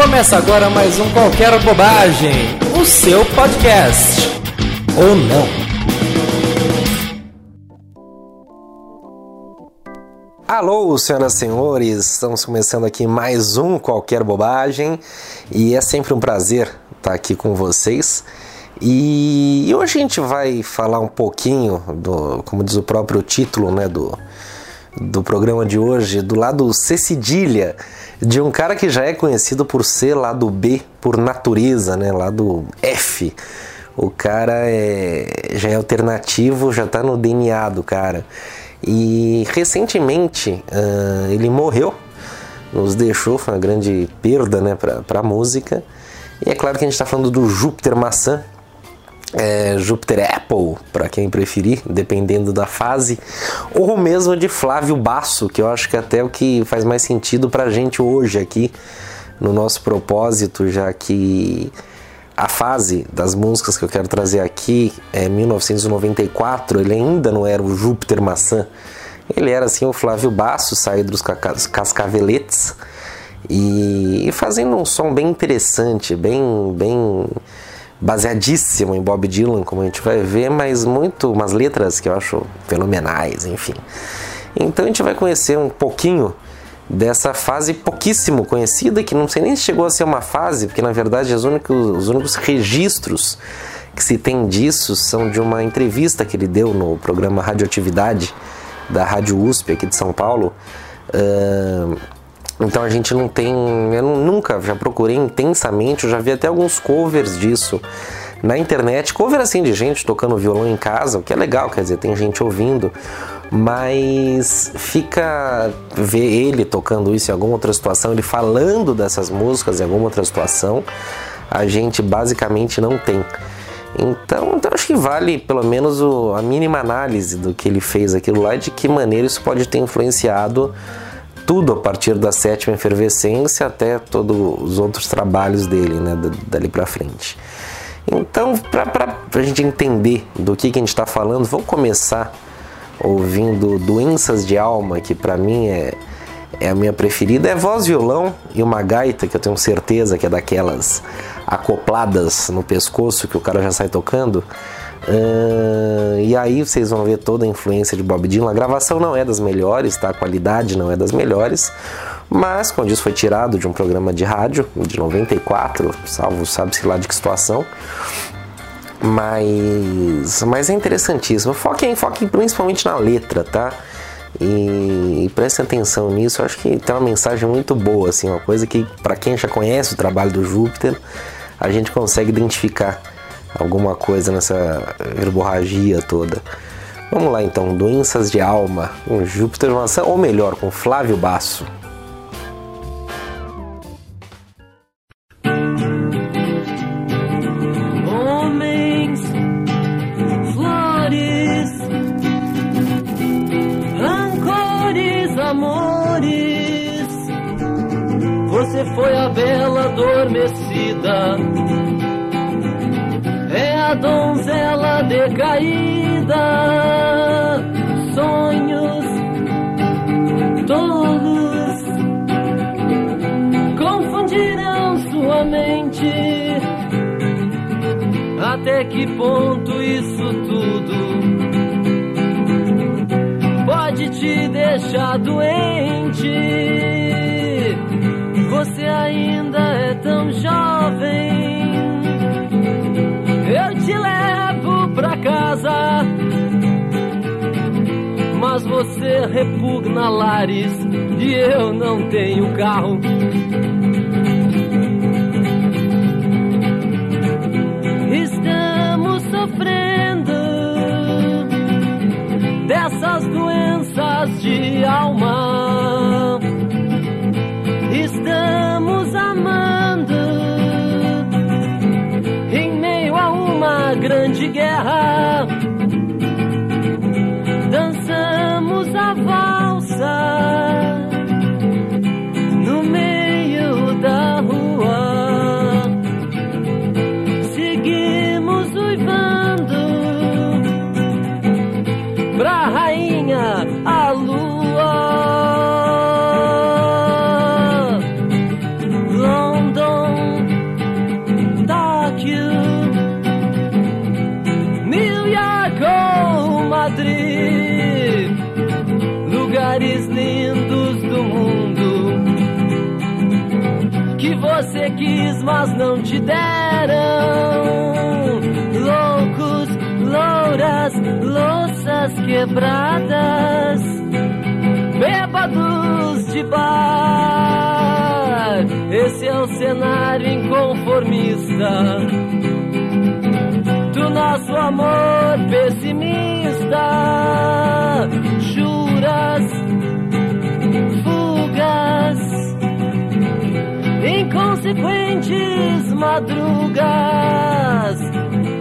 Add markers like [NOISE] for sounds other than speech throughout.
Começa agora mais um Qualquer Bobagem, o seu podcast. Ou não. Alô, senhoras e senhores, estamos começando aqui mais um Qualquer Bobagem e é sempre um prazer estar aqui com vocês. E hoje a gente vai falar um pouquinho do, como diz o próprio título, né, do, do programa de hoje, do lado C cedilha de um cara que já é conhecido por ser lado B por natureza, né, lado F. O cara é, já é alternativo, já tá no DNA do cara. E recentemente uh, ele morreu, nos deixou, foi uma grande perda né, para a música. E é claro que a gente está falando do Júpiter Maçã, é, Júpiter Apple, para quem preferir, dependendo da fase, ou mesmo de Flávio Basso, que eu acho que é até o que faz mais sentido para a gente hoje aqui no nosso propósito, já que a fase das músicas que eu quero trazer aqui é 1994, ele ainda não era o Júpiter Maçã, ele era assim o Flávio Basso, saído dos cascaveletes e fazendo um som bem interessante, bem, bem baseadíssimo em Bob Dylan, como a gente vai ver, mas muito umas letras que eu acho fenomenais, enfim. Então a gente vai conhecer um pouquinho dessa fase pouquíssimo conhecida, que não sei nem se chegou a ser uma fase, porque na verdade os únicos, os únicos registros que se tem disso são de uma entrevista que ele deu no programa Radioatividade da Rádio USP aqui de São Paulo. Uh, então a gente não tem. Eu nunca já procurei intensamente, eu já vi até alguns covers disso na internet. Cover assim de gente tocando violão em casa, o que é legal, quer dizer, tem gente ouvindo. Mas fica ver ele tocando isso em alguma outra situação, ele falando dessas músicas em alguma outra situação, a gente basicamente não tem. Então, então acho que vale pelo menos o, a mínima análise do que ele fez aquilo lá e de que maneira isso pode ter influenciado tudo a partir da sétima efervescência até todos os outros trabalhos dele, né, dali para frente. Então, para a gente entender do que, que a gente está falando, vamos começar ouvindo Doenças de Alma, que para mim é, é a minha preferida. É voz, violão e uma gaita, que eu tenho certeza que é daquelas acopladas no pescoço que o cara já sai tocando. Uh, e aí vocês vão ver toda a influência de Bob Dylan. A gravação não é das melhores, tá? A qualidade não é das melhores. Mas, quando isso foi tirado de um programa de rádio de 94, salvo sabe-se lá de que situação. Mas, mas é interessantíssimo. Foquem, foquem principalmente na letra, tá? E, e prestem atenção nisso. Eu acho que tem uma mensagem muito boa, assim, uma coisa que, para quem já conhece o trabalho do Júpiter, a gente consegue identificar alguma coisa nessa verborragia toda. Vamos lá então, doenças de alma, com Júpiter maçã, ou melhor, com Flávio Basso. Te deixar doente? Você ainda é tão jovem te levo pra casa. Mas você repugna lares e eu não tenho carro. Estamos sofrendo dessas doenças de alma. Estamos amando grande guerra. Mas não te deram. Loucos, louras, louças quebradas, bêbados de bar. Esse é o cenário inconformista do nosso amor pessimista. Juras, inconsequentes madrugas.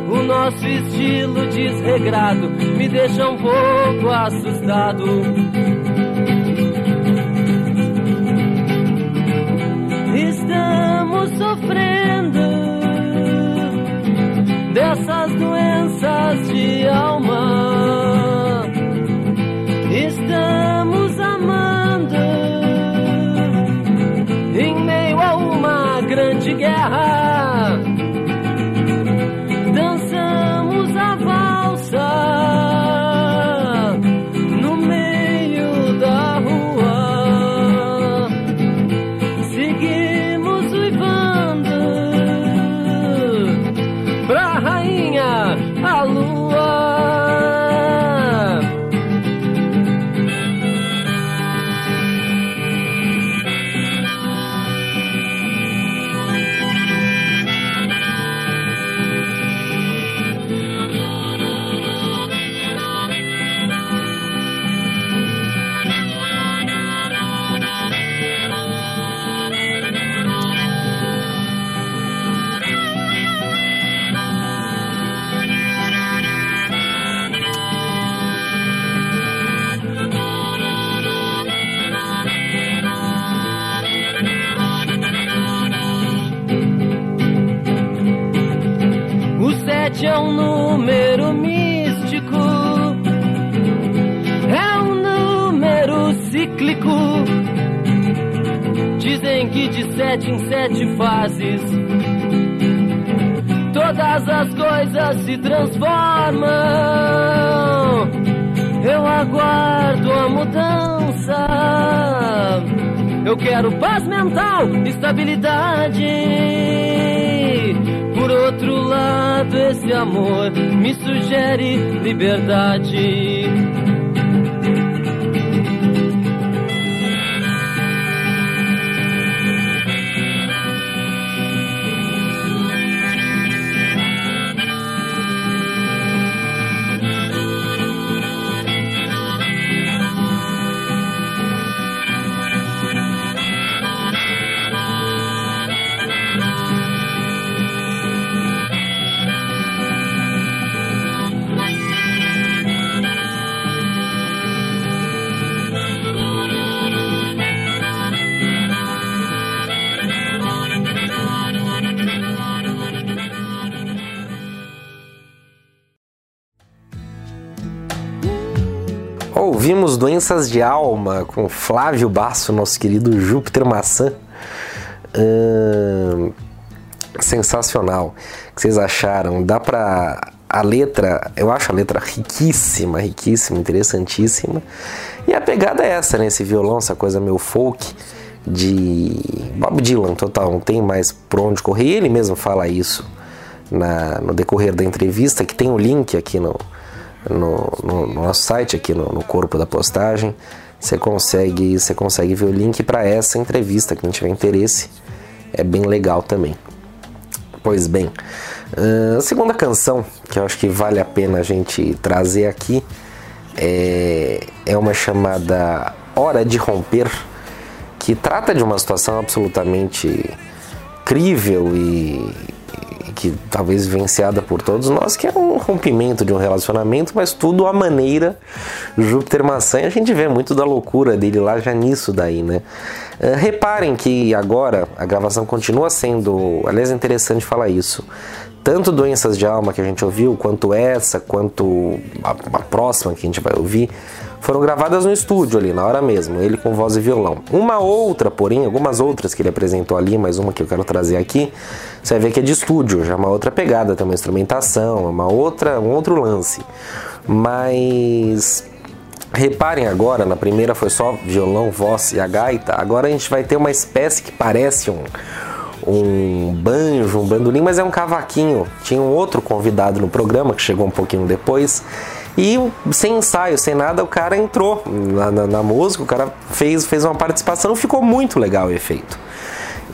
O nosso estilo desregrado me deixa um pouco assustado. Estamos sofrendo dessas doenças de alma. Estamos amando grande guerra. Transformam. Eu aguardo a mudança. Eu quero paz mental, estabilidade. Por outro lado, esse amor me sugere liberdade. Doenças de Alma com Flávio Basso, nosso querido Júpiter Maçã. Ahn, sensacional. O que vocês acharam? Dá pra. A letra, eu acho a letra riquíssima, riquíssima, interessantíssima. E a pegada é essa, né? Esse violão, essa coisa meio folk de Bob Dylan, total. Não tem mais por onde correr. Ele mesmo fala isso na, no decorrer da entrevista, que tem o link aqui no, no, no- no nosso site, aqui no, no corpo da postagem. Você consegue, você consegue ver o link para essa entrevista, quem tiver interesse. É bem legal também. Pois bem, a segunda canção que eu acho que vale a pena a gente trazer aqui é, é uma chamada Hora de Romper, que trata de uma situação absolutamente crível e que talvez vivenciada por todos nós, que é um rompimento de um relacionamento, mas tudo à maneira Júpiter Maçã, e a gente vê muito da loucura dele lá já nisso daí, né? Ah, reparem que agora a gravação continua sendo, aliás é interessante falar isso, tanto Doenças de Alma que a gente ouviu, quanto essa, quanto a, a próxima que a gente vai ouvir, foram gravadas no estúdio ali, na hora mesmo, ele com voz e violão. Uma outra, porém, algumas outras que ele apresentou ali, mais uma que eu quero trazer aqui, você vai ver que é de estúdio, já é uma outra pegada, tem uma instrumentação, é uma outra, um outro lance. Mas reparem agora, na primeira foi só violão, voz e a gaita, agora a gente vai ter uma espécie que parece um, um banjo, um bandolim, mas é um cavaquinho. Tinha um outro convidado no programa que chegou um pouquinho depois. E sem ensaio, sem nada, o cara entrou na, na, na música, o cara fez, fez uma participação, ficou muito legal o efeito.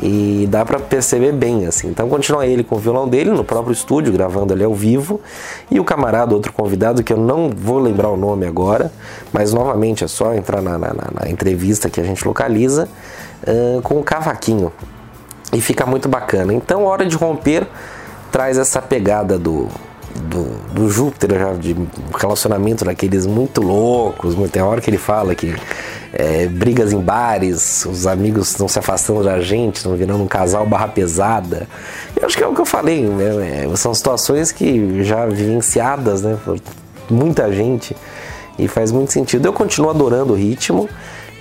E dá para perceber bem assim. Então continua ele com o violão dele no próprio estúdio, gravando ali ao vivo, e o camarada, outro convidado que eu não vou lembrar o nome agora, mas novamente é só entrar na, na, na entrevista que a gente localiza, uh, com o cavaquinho. E fica muito bacana. Então, Hora de Romper traz essa pegada do, do, do Júpiter, já, de relacionamento daqueles muito loucos. Tem hora que ele fala que é, brigas em bares, os amigos estão se afastando da gente, estão virando um casal barra pesada. Eu acho que é o que eu falei, né? É, são situações que já vivenciadas né, por muita gente e faz muito sentido. Eu continuo adorando o ritmo,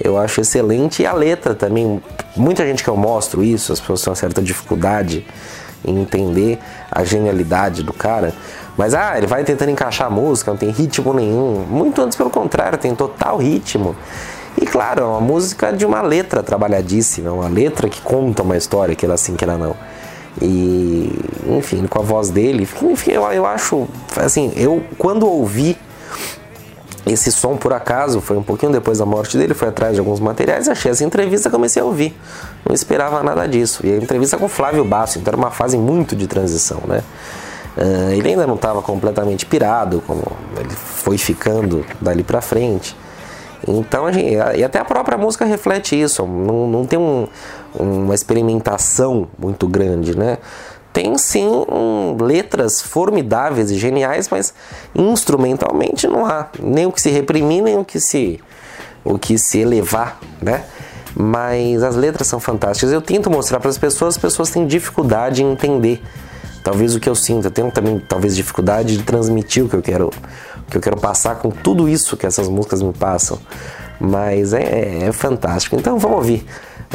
eu acho excelente e a letra também. Muita gente que eu mostro isso, as pessoas têm uma certa dificuldade em entender a genialidade do cara. Mas ah, ele vai tentando encaixar a música, não tem ritmo nenhum. Muito antes pelo contrário, tem total ritmo. E claro, é uma música de uma letra trabalhadíssima, uma letra que conta uma história, que ela assim, que ela não. E, enfim, com a voz dele, enfim, eu, eu acho, assim, eu quando ouvi esse som por acaso, foi um pouquinho depois da morte dele, fui atrás de alguns materiais, achei essa entrevista comecei a ouvir. Não esperava nada disso. E a entrevista com Flávio Basso, então era uma fase muito de transição, né? Uh, ele ainda não estava completamente pirado, como ele foi ficando dali para frente. Então, gente, e até a própria música reflete isso, não, não tem um, uma experimentação muito grande, né? Tem sim um, letras formidáveis e geniais, mas instrumentalmente não há nem o que se reprimir, nem o que se, o que se elevar, né? Mas as letras são fantásticas. Eu tento mostrar para as pessoas, as pessoas têm dificuldade em entender. Talvez o que eu sinto, eu tenho também talvez dificuldade de transmitir o que eu quero que eu quero passar com tudo isso que essas músicas me passam. Mas é, é, é fantástico. Então vamos ouvir.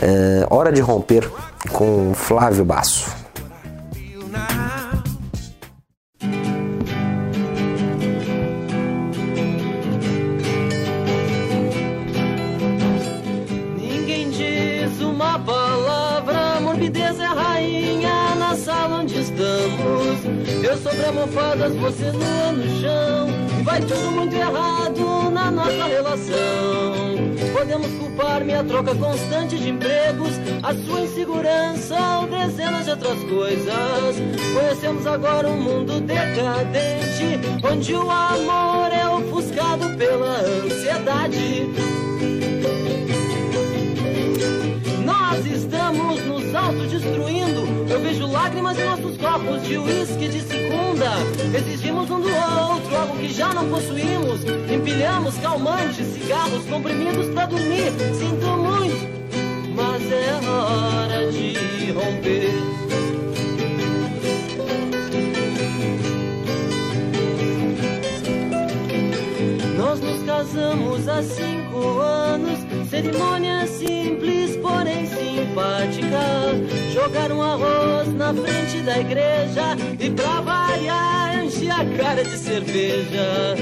É, Hora de Romper com Flávio Basso. Eu sobre almofadas, você no, no chão vai tudo muito errado na nossa relação. Podemos culpar minha troca constante de empregos, a sua insegurança ou dezenas de outras coisas. Conhecemos agora um mundo decadente, onde o amor é ofuscado pela ansiedade. Nós estamos nos autodestruindo. Eu vejo lágrimas em nossos copos de uísque de segunda. Exigimos um do outro algo que já não possuímos. Empilhamos calmantes, cigarros, comprimidos para dormir. Sinto muito, mas é hora de romper. Nós nos casamos há cinco anos, cerimônia simples, porém simpática. Jogaram arroz na frente da igreja e pra variar enche a cara de cerveja.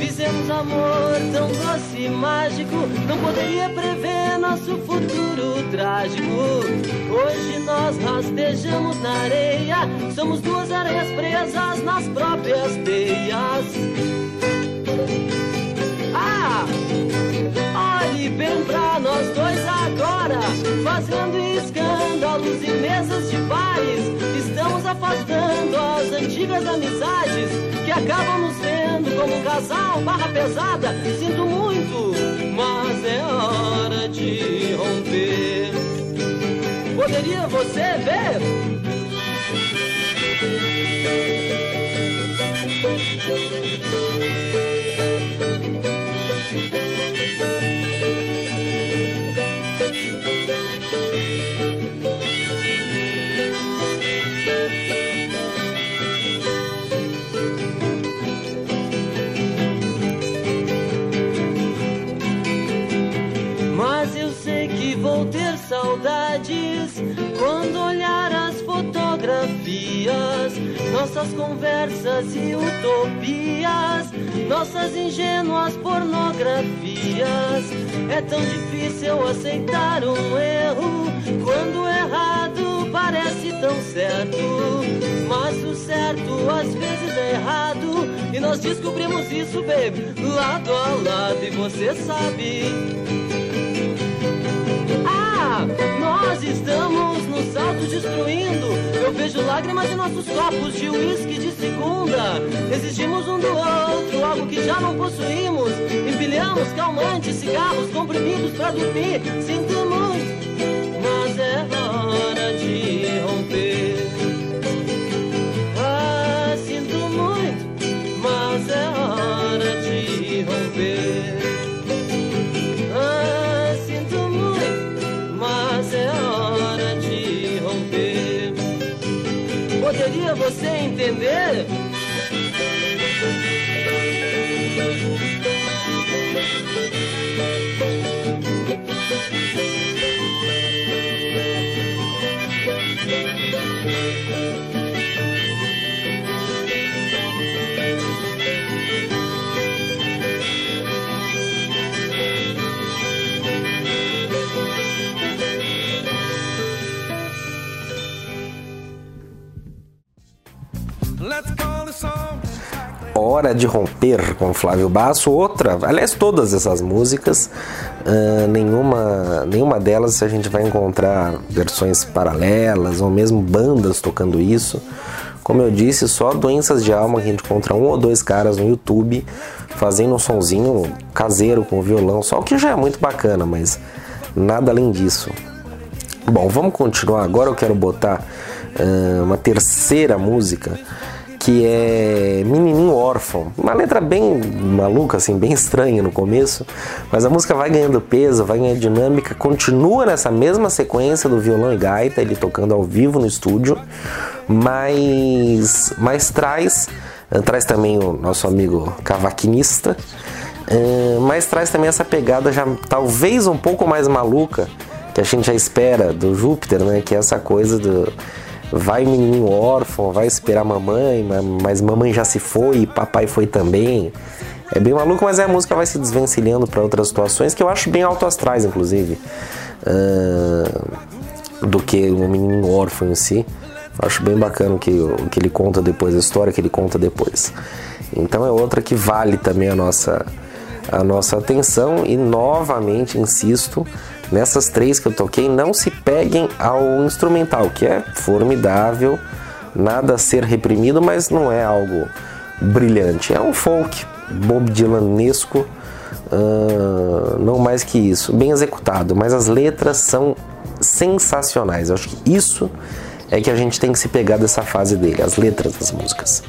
Fizemos amor tão doce e mágico, não poderia prever nosso futuro trágico. Hoje nós rastejamos na areia, somos duas areias presas nas próprias teias. Ah! Olhe bem pra nós dois agora, fazendo escândalos em mesas de bares. Estamos afastando as antigas amizades que acabam nos vendo como um casal barra pesada. Sinto muito, mas é hora de romper. Poderia você ver? Nossas conversas e utopias, nossas ingênuas pornografias. É tão difícil aceitar um erro quando errado parece tão certo. Mas o certo às vezes é errado. E nós descobrimos isso, baby, lado a lado. E você sabe. Nós estamos nos autodestruindo. Eu vejo lágrimas em nossos copos de uísque de segunda. Exigimos um do outro algo que já não possuímos. Empilhamos calmantes, cigarros, comprimidos pra dormir. Sinto Hora de Romper com Flávio Basso, outra, aliás, todas essas músicas, uh, nenhuma, nenhuma delas a gente vai encontrar versões paralelas ou mesmo bandas tocando isso. Como eu disse, só doenças de alma que a gente encontra um ou dois caras no YouTube fazendo um sonzinho caseiro com violão, só o que já é muito bacana, mas nada além disso. Bom, vamos continuar. Agora eu quero botar uh, uma terceira música que é Menininho Órfão. Uma letra bem maluca, assim, bem estranha no começo, mas a música vai ganhando peso, vai ganhando dinâmica, continua nessa mesma sequência do violão e gaita, ele tocando ao vivo no estúdio, mas, mas traz, traz também o nosso amigo cavaquinista, eh, mas traz também essa pegada já talvez um pouco mais maluca que a gente já espera do Júpiter, né? Que é essa coisa do vai menininho órfão, vai esperar mamãe, mas mamãe já se foi e papai foi também. É bem maluco, mas a música vai se desvencilhando para outras situações que eu acho bem alto astrais, inclusive, uh, do que o menininho órfão em si. Acho bem bacana o que, que ele conta depois, a história que ele conta depois. Então é outra que vale também a nossa, a nossa atenção e novamente insisto Nessas três que eu toquei, não se peguem ao instrumental, que é formidável, nada a ser reprimido, mas não é algo brilhante. É um folk Bob Dylanesco, uh, não mais que isso. Bem executado, mas as letras são sensacionais. Eu acho que isso é que a gente tem que se pegar dessa fase dele, as letras das músicas.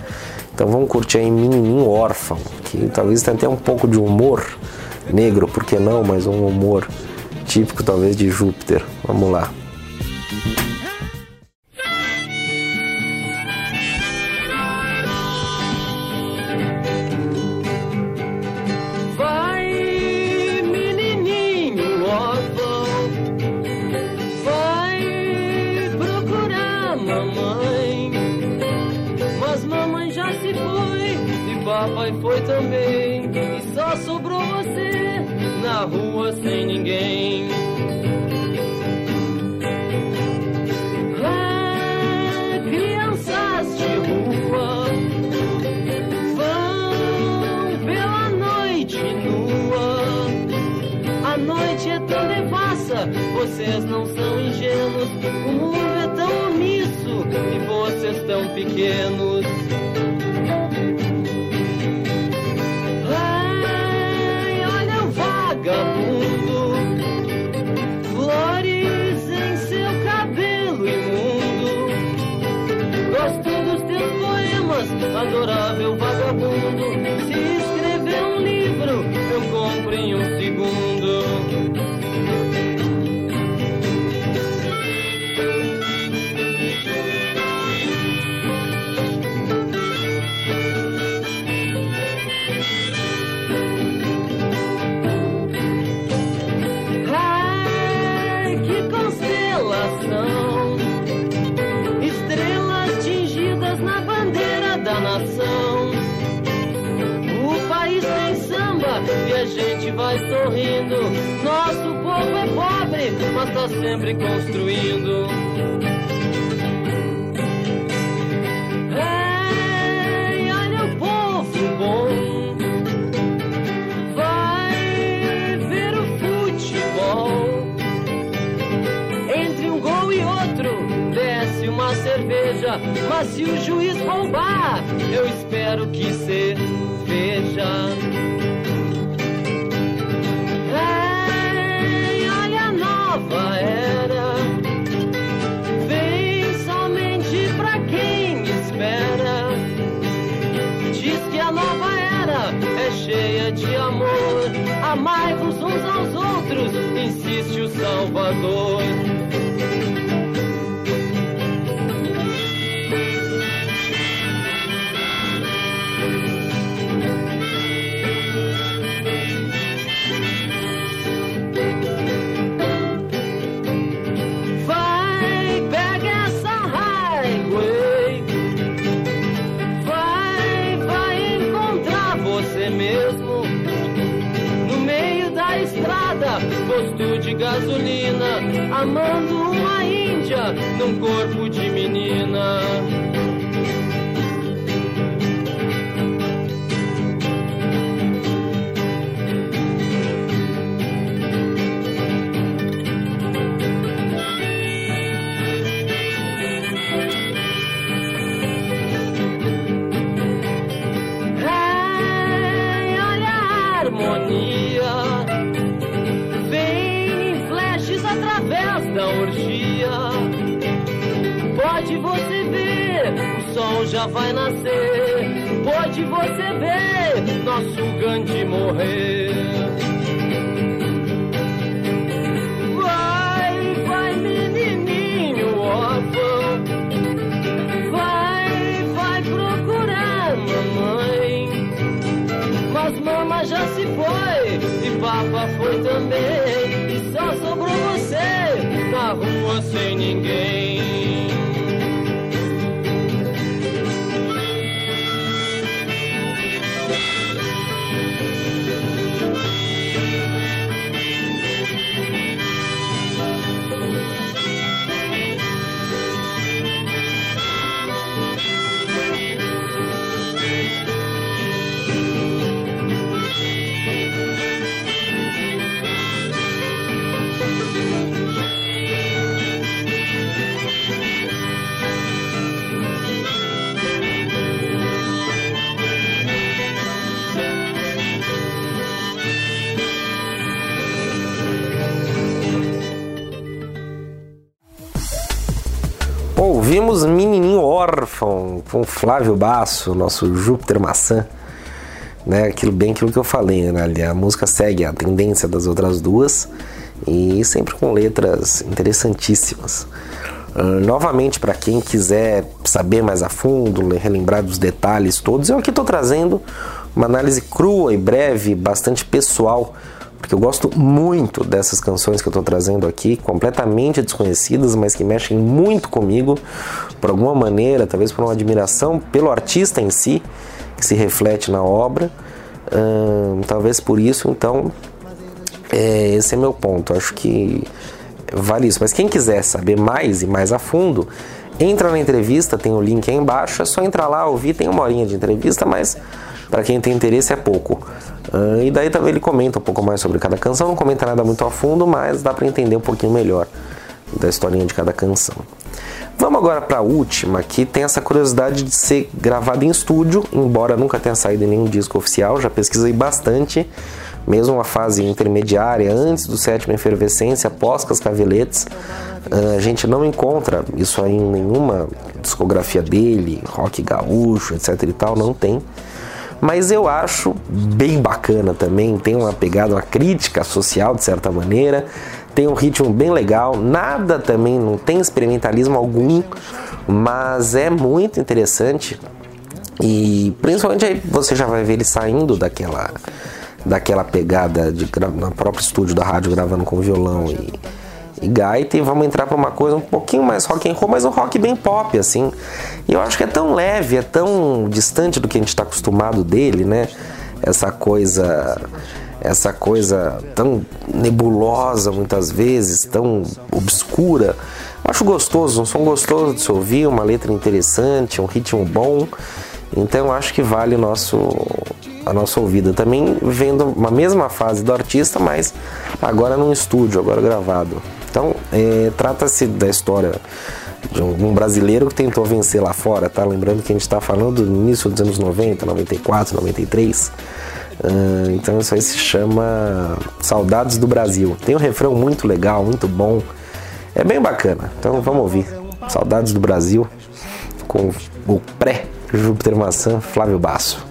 Então vamos curtir aí Menininho Órfão, que talvez tenha até um pouco de humor negro, por que não, mas um humor típico talvez de Júpiter. Vamos lá. Vai, menininho órfão, na rua sem ninguém. Crianças de rua vão pela noite nua. A noite é tão devassa, vocês não são ingênuos. O mundo é tão omisso e vocês tão pequenos. Eu insiste o Salvador. Amando uma índia num corpo Com Flávio Basso, nosso Júpiter Maçã. Né, aquilo bem aquilo que eu falei, né? A música segue a tendência das outras duas e sempre com letras interessantíssimas. Uh, novamente, para quem quiser saber mais a fundo, relembrar dos detalhes todos, eu aqui estou trazendo uma análise crua e breve, bastante pessoal, porque eu gosto muito dessas canções que eu estou trazendo aqui, completamente desconhecidas, mas que mexem muito comigo, por alguma maneira, talvez por uma admiração pelo artista em si, que se reflete na obra. Uh, talvez por isso, então, é, esse é meu ponto. Acho que vale isso. Mas quem quiser saber mais e mais a fundo, entra na entrevista, tem o link aí embaixo. É só entrar lá, ouvir. Tem uma horinha de entrevista, mas para quem tem interesse é pouco. Uh, e daí também ele comenta um pouco mais sobre cada canção. Não comenta nada muito a fundo, mas dá para entender um pouquinho melhor da historinha de cada canção. Vamos agora para a última, que tem essa curiosidade de ser gravada em estúdio, embora nunca tenha saído em nenhum disco oficial. Já pesquisei bastante, mesmo uma fase intermediária, antes do sétimo Efervescência, após Cascaveletes. A gente não encontra isso aí em nenhuma discografia dele, rock gaúcho, etc e tal, não tem. Mas eu acho bem bacana também, tem uma pegada, uma crítica social de certa maneira, tem um ritmo bem legal, nada também, não tem experimentalismo algum, mas é muito interessante. E principalmente aí você já vai ver ele saindo daquela daquela pegada de no próprio estúdio da rádio gravando com violão e, e gaita e vamos entrar para uma coisa um pouquinho mais rock and roll, mas um rock bem pop assim. E eu acho que é tão leve, é tão distante do que a gente está acostumado dele, né? Essa coisa essa coisa tão nebulosa muitas vezes, tão obscura. Acho gostoso, um som gostoso de se ouvir, uma letra interessante, um ritmo bom. Então acho que vale nosso, a nossa ouvida. Também vendo uma mesma fase do artista, mas agora num estúdio, agora gravado. Então é, trata-se da história de um brasileiro que tentou vencer lá fora, tá? Lembrando que a gente está falando do início dos anos 90, 94, 93. Uh, então isso aí se chama Saudades do Brasil. Tem um refrão muito legal, muito bom. É bem bacana. Então vamos ouvir. Saudades do Brasil com o pré Júpiter Maçã, Flávio Basso.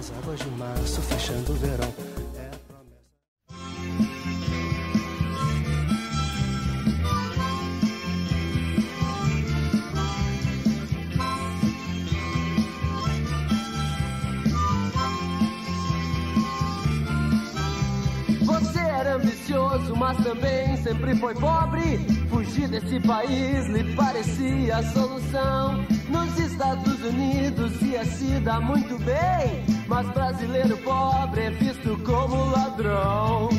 Desse país lhe parecia a solução. Nos Estados Unidos ia se dar muito bem, mas brasileiro pobre é visto como ladrão.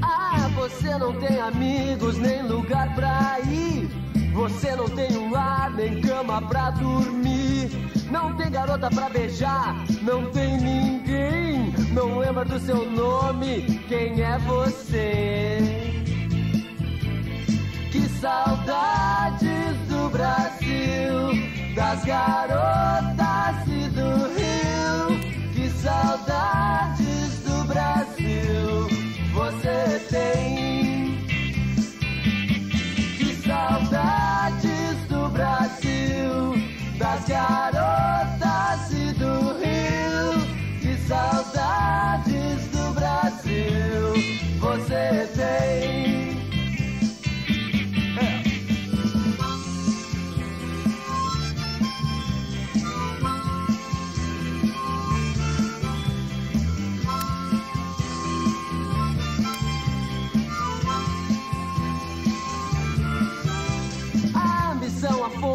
Ah, você não tem amigos nem lugar pra ir. Você não tem um lar nem cama pra dormir. Não tem garota pra beijar, não tem ninguém. Não lembra do seu nome, quem é você? Saudades do Brasil, das garotas e do Rio. Que saudades do Brasil você tem. Que saudades do Brasil, das garotas e do Rio. Que saudades do Brasil você tem.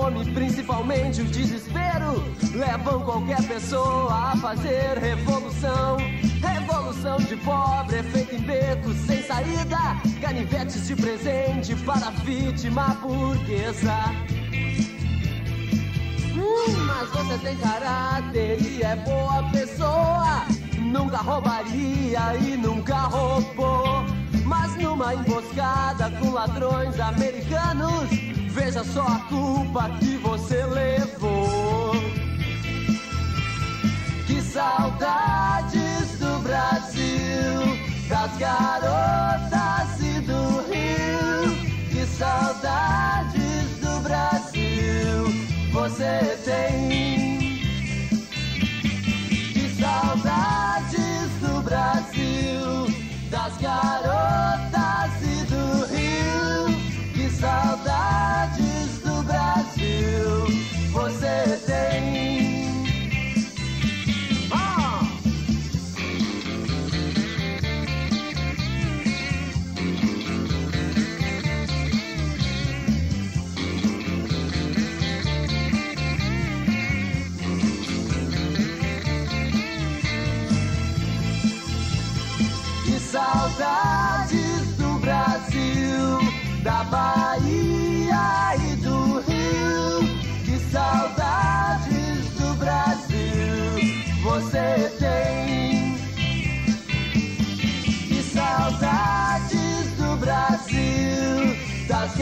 Fome, principalmente o desespero, levam qualquer pessoa a fazer revolução. Revolução de pobre é feita em becos sem saída, canivetes de presente para a vítima burguesa. Hum, mas você tem caráter e é boa pessoa. Nunca roubaria e nunca roubou. Mas numa emboscada com ladrões americanos, veja só a culpa que você levou. Que saudades do Brasil, das garotas e do Rio. Que saudades do Brasil você tem. Que saudades do Brasil, das garotas e do Rio.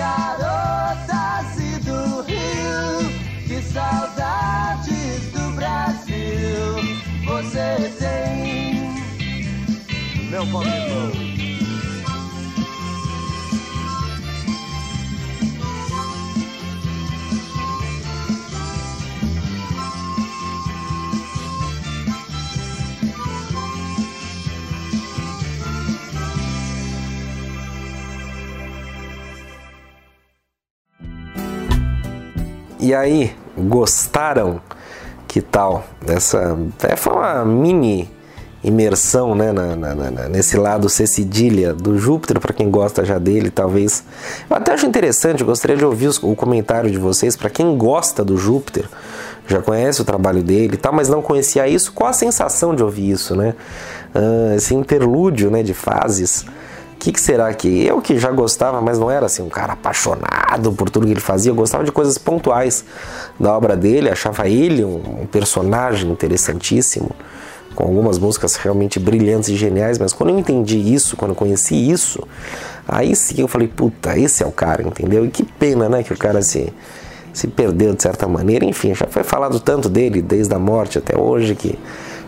Garotas e do Rio. Que saudades do Brasil você tem. Meu palpitão. E aí, gostaram? Que tal? Essa é, foi uma mini imersão né, na, na- na- nesse lado C cedilha do Júpiter, para quem gosta já dele, talvez. Eu até acho interessante, gostaria de ouvir os- o comentário de vocês, para quem gosta do Júpiter, já conhece o trabalho dele, tá? Mas não conhecia isso. Qual a sensação de ouvir isso, né? Uh, esse interlúdio, né, de fases que, que será que eu que já gostava, mas não era assim um cara apaixonado por tudo que ele fazia, eu gostava de coisas pontuais da obra dele, achava ele um, personagem interessantíssimo, com algumas músicas realmente brilhantes e geniais, mas quando eu entendi isso, quando eu conheci isso, aí sim eu falei, puta, esse é o cara, entendeu? E que pena, né, que o cara se se perdeu de certa maneira, enfim, já foi falado tanto dele desde a morte até hoje que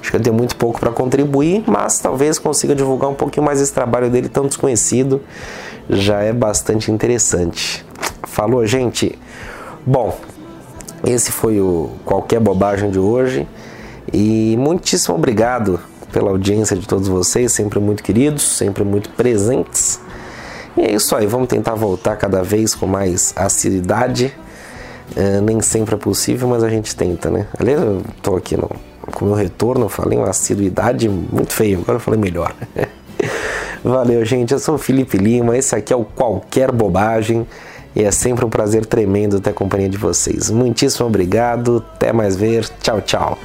Acho que eu tenho muito pouco para contribuir, mas talvez consiga divulgar um pouquinho mais esse trabalho dele tão desconhecido. Já é bastante interessante. Falou, gente? Bom, esse foi o Qualquer Bobagem de hoje. E muitíssimo obrigado pela audiência de todos vocês, sempre muito queridos, sempre muito presentes. E é isso aí, vamos tentar voltar cada vez com mais assiduidade. É, nem sempre é possível, mas a gente tenta, né? Aliás, eu tô aqui no, com o meu retorno, eu falei uma assiduidade muito feia, agora eu falei melhor. [LAUGHS] Valeu, gente. Eu sou o Felipe Lima, esse aqui é o Qualquer Bobagem e é sempre um prazer tremendo ter a companhia de vocês. Muitíssimo obrigado, até mais ver, tchau, tchau.